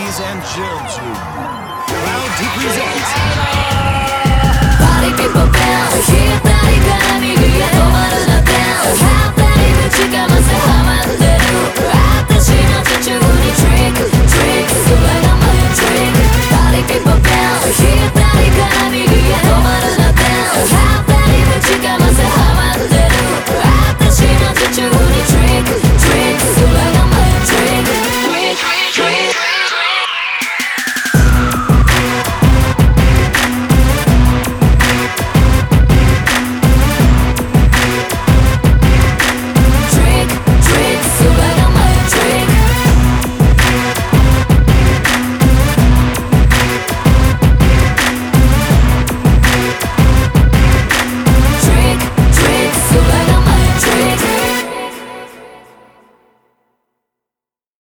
Ladies and gentlemen, proud to